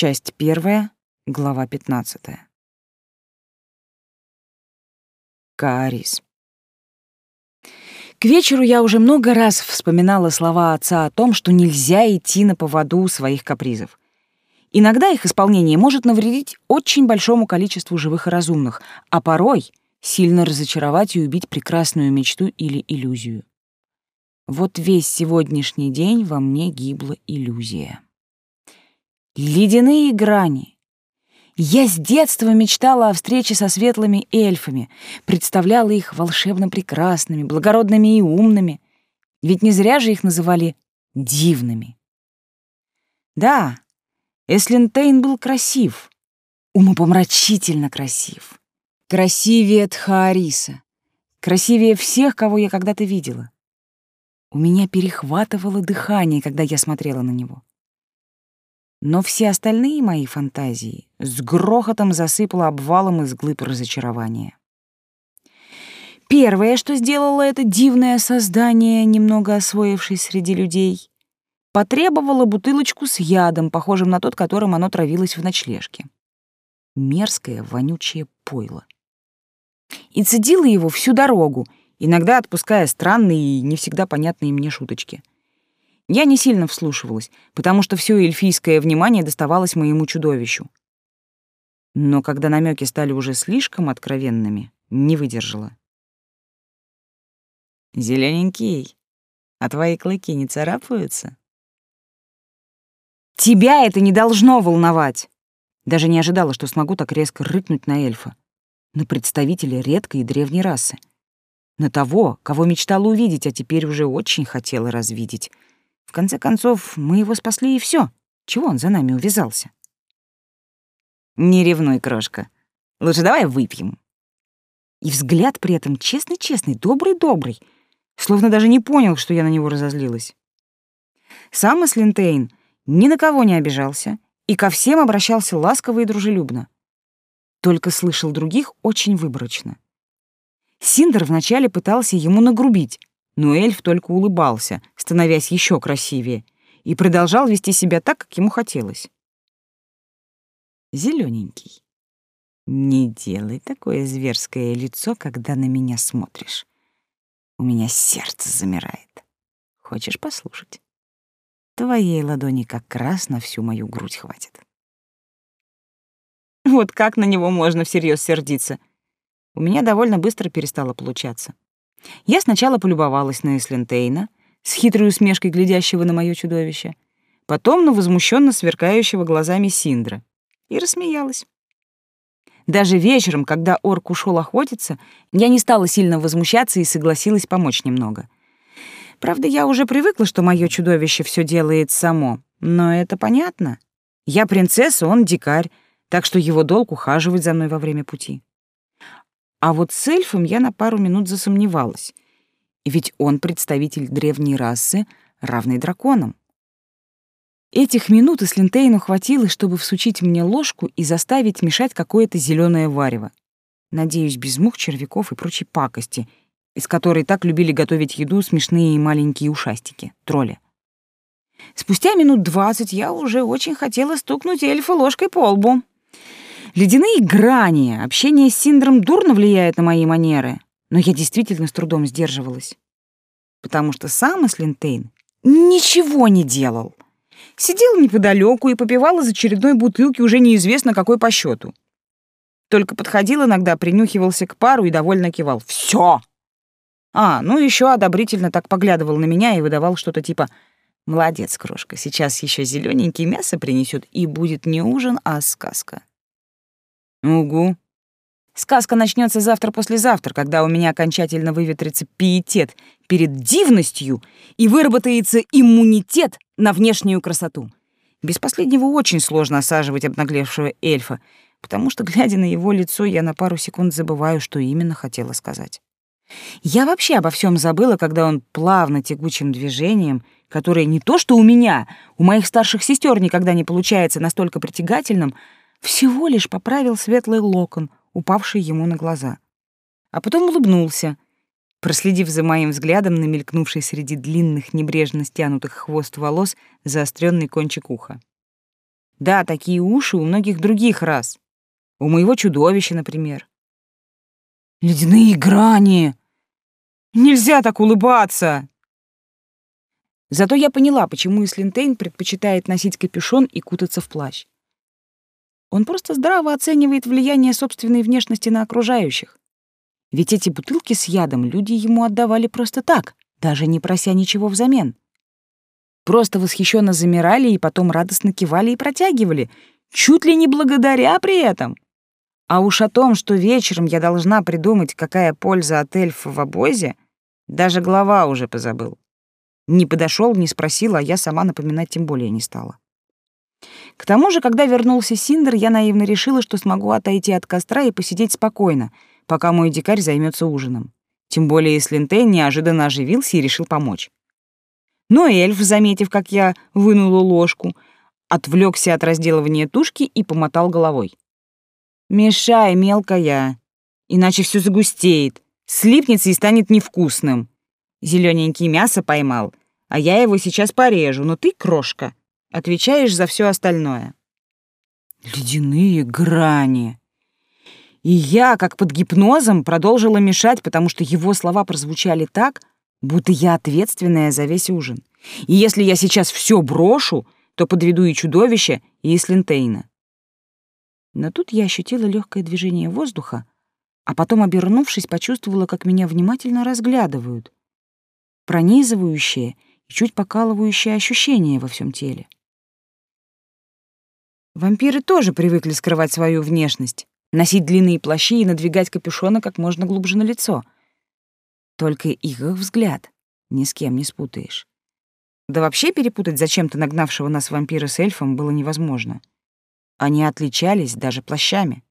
Часть первая, глава пятнадцатая. Каарис. К вечеру я уже много раз вспоминала слова отца о том, что нельзя идти на поводу своих капризов. Иногда их исполнение может навредить очень большому количеству живых и разумных, а порой сильно разочаровать и убить прекрасную мечту или иллюзию. Вот весь сегодняшний день во мне гибла иллюзия. Ледяные грани. Я с детства мечтала о встрече со светлыми эльфами, представляла их волшебно прекрасными, благородными и умными. Ведь не зря же их называли дивными. Да, Эслинтейн был красив, умопомрачительно красив. Красивее Тхаариса, красивее всех, кого я когда-то видела. У меня перехватывало дыхание, когда я смотрела на него но все остальные мои фантазии с грохотом засыпало обвалом из глыб разочарования. Первое, что сделало это дивное создание, немного освоившись среди людей, потребовало бутылочку с ядом, похожим на тот, которым оно травилось в ночлежке. Мерзкое, вонючее пойло. И цедило его всю дорогу, иногда отпуская странные и не всегда понятные мне шуточки — я не сильно вслушивалась, потому что все эльфийское внимание доставалось моему чудовищу. Но когда намеки стали уже слишком откровенными, не выдержала. Зелененький, а твои клыки не царапаются? Тебя это не должно волновать. Даже не ожидала, что смогу так резко рыкнуть на эльфа, на представителя редкой и древней расы, на того, кого мечтала увидеть, а теперь уже очень хотела развидеть — в конце концов, мы его спасли, и все. Чего он за нами увязался? Не ревнуй, крошка. Лучше давай выпьем. И взгляд при этом честный-честный, добрый-добрый, словно даже не понял, что я на него разозлилась. Сам Эслинтейн ни на кого не обижался и ко всем обращался ласково и дружелюбно. Только слышал других очень выборочно. Синдер вначале пытался ему нагрубить, но эльф только улыбался, становясь еще красивее, и продолжал вести себя так, как ему хотелось. Зелененький, не делай такое зверское лицо, когда на меня смотришь. У меня сердце замирает. Хочешь послушать? Твоей ладони как раз на всю мою грудь хватит. Вот как на него можно всерьез сердиться? У меня довольно быстро перестало получаться. Я сначала полюбовалась на Эслентейна, с хитрой усмешкой глядящего на мое чудовище, потом на возмущенно сверкающего глазами Синдра, и рассмеялась. Даже вечером, когда орк ушел охотиться, я не стала сильно возмущаться и согласилась помочь немного. Правда, я уже привыкла, что мое чудовище все делает само, но это понятно. Я принцесса, он дикарь, так что его долг ухаживать за мной во время пути. А вот с эльфом я на пару минут засомневалась. Ведь он представитель древней расы, равный драконам. Этих минут из Линтейну хватило, чтобы всучить мне ложку и заставить мешать какое-то зеленое варево. Надеюсь, без мух, червяков и прочей пакости, из которой так любили готовить еду смешные и маленькие ушастики, тролли. Спустя минут двадцать я уже очень хотела стукнуть эльфа ложкой по лбу. Ледяные грани, общение с Синдром дурно влияет на мои манеры, но я действительно с трудом сдерживалась. Потому что сам Эслинтейн ничего не делал. Сидел неподалеку и попивал из очередной бутылки уже неизвестно какой по счету. Только подходил иногда, принюхивался к пару и довольно кивал. Все. А, ну еще одобрительно так поглядывал на меня и выдавал что-то типа «Молодец, крошка, сейчас еще зелененький мясо принесет, и будет не ужин, а сказка». Угу. Сказка начнется завтра-послезавтра, когда у меня окончательно выветрится пиетет перед дивностью и выработается иммунитет на внешнюю красоту. Без последнего очень сложно осаживать обнаглевшего эльфа, потому что, глядя на его лицо, я на пару секунд забываю, что именно хотела сказать. Я вообще обо всем забыла, когда он плавно тягучим движением, которое не то что у меня, у моих старших сестер никогда не получается настолько притягательным, всего лишь поправил светлый локон, упавший ему на глаза. А потом улыбнулся, проследив за моим взглядом на мелькнувший среди длинных небрежно стянутых хвост волос заостренный кончик уха. Да, такие уши у многих других рас. У моего чудовища, например. Ледяные грани! Нельзя так улыбаться! Зато я поняла, почему Ислинтейн предпочитает носить капюшон и кутаться в плащ. Он просто здраво оценивает влияние собственной внешности на окружающих. Ведь эти бутылки с ядом люди ему отдавали просто так, даже не прося ничего взамен. Просто восхищенно замирали и потом радостно кивали и протягивали, чуть ли не благодаря при этом. А уж о том, что вечером я должна придумать, какая польза от эльфа в обозе, даже глава уже позабыл. Не подошел, не спросил, а я сама напоминать тем более не стала. К тому же, когда вернулся Синдер, я наивно решила, что смогу отойти от костра и посидеть спокойно, пока мой дикарь займется ужином. Тем более, если Лентейн неожиданно оживился и решил помочь. Но эльф, заметив, как я вынула ложку, отвлекся от разделывания тушки и помотал головой. «Мешай, мелкая, иначе все загустеет, слипнется и станет невкусным. Зелененький мясо поймал, а я его сейчас порежу, но ты, крошка, отвечаешь за все остальное». Ледяные грани. И я, как под гипнозом, продолжила мешать, потому что его слова прозвучали так, будто я ответственная за весь ужин. И если я сейчас все брошу, то подведу и чудовище, и Ислинтейна. Но тут я ощутила легкое движение воздуха, а потом, обернувшись, почувствовала, как меня внимательно разглядывают. Пронизывающее и чуть покалывающее ощущение во всем теле. Вампиры тоже привыкли скрывать свою внешность, носить длинные плащи и надвигать капюшоны как можно глубже на лицо — только их взгляд ни с кем не спутаешь. Да вообще перепутать зачем-то нагнавшего нас вампира с эльфом было невозможно. Они отличались даже плащами.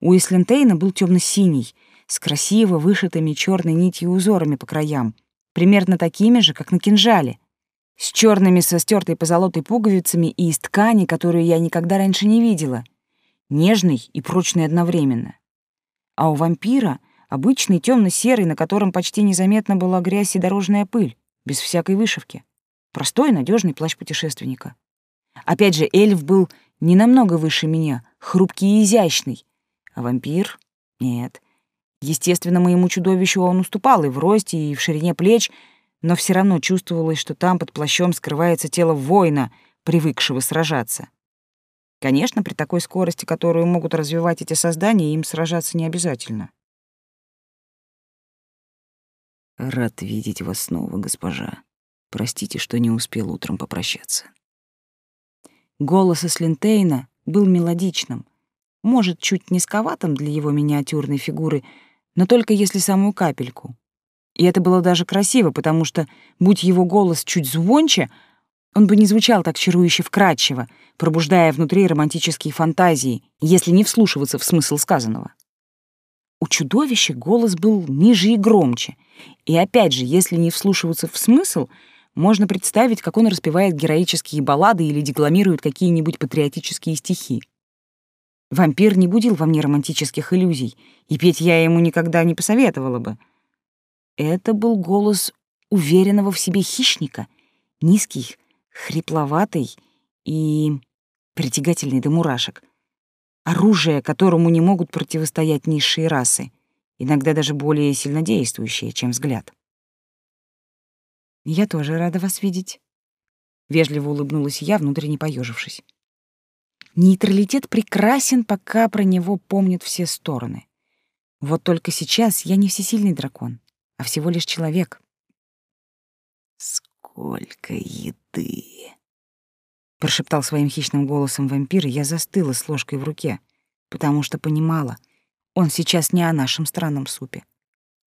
У Ислентейна был темно синий с красиво вышитыми черной нитью узорами по краям, примерно такими же, как на кинжале, с черными со стертой позолотой пуговицами и из ткани, которую я никогда раньше не видела, нежный и прочный одновременно. А у вампира Обычный темно-серый, на котором почти незаметно была грязь и дорожная пыль, без всякой вышивки. Простой, надежный плащ путешественника. Опять же, эльф был не намного выше меня, хрупкий и изящный. А вампир — нет. Естественно, моему чудовищу он уступал и в росте, и в ширине плеч, но все равно чувствовалось, что там под плащом скрывается тело воина, привыкшего сражаться. Конечно, при такой скорости, которую могут развивать эти создания, им сражаться не обязательно. Рад видеть вас снова, госпожа. Простите, что не успел утром попрощаться. Голос Эслинтейна был мелодичным, может, чуть низковатым для его миниатюрной фигуры, но только если самую капельку. И это было даже красиво, потому что, будь его голос чуть звонче, он бы не звучал так чарующе вкрадчиво, пробуждая внутри романтические фантазии, если не вслушиваться в смысл сказанного. У чудовища голос был ниже и громче. И опять же, если не вслушиваться в смысл, можно представить, как он распевает героические баллады или декламирует какие-нибудь патриотические стихи. Вампир не будил во мне романтических иллюзий, и петь я ему никогда не посоветовала бы. Это был голос уверенного в себе хищника, низкий, хрипловатый и притягательный до мурашек — оружие, которому не могут противостоять низшие расы, иногда даже более сильнодействующие, чем взгляд. «Я тоже рада вас видеть», — вежливо улыбнулась я, внутренне поежившись. Нейтралитет прекрасен, пока про него помнят все стороны. Вот только сейчас я не всесильный дракон, а всего лишь человек. «Сколько еды!» прошептал своим хищным голосом вампир, и я застыла с ложкой в руке, потому что понимала, он сейчас не о нашем странном супе,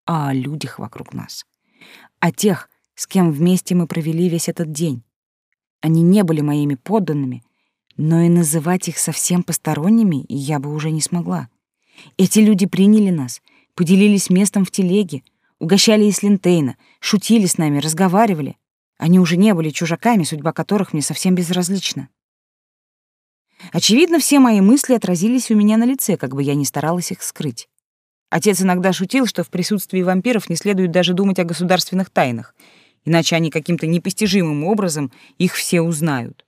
а о людях вокруг нас. О тех, с кем вместе мы провели весь этот день. Они не были моими подданными, но и называть их совсем посторонними я бы уже не смогла. Эти люди приняли нас, поделились местом в телеге, угощали из лентейна, шутили с нами, разговаривали, они уже не были чужаками, судьба которых мне совсем безразлична. Очевидно, все мои мысли отразились у меня на лице, как бы я ни старалась их скрыть. Отец иногда шутил, что в присутствии вампиров не следует даже думать о государственных тайнах, иначе они каким-то непостижимым образом их все узнают.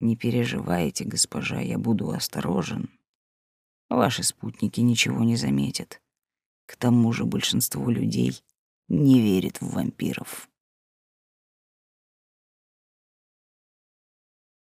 Не переживайте, госпожа, я буду осторожен. Ваши спутники ничего не заметят. К тому же большинство людей не верит в вампиров.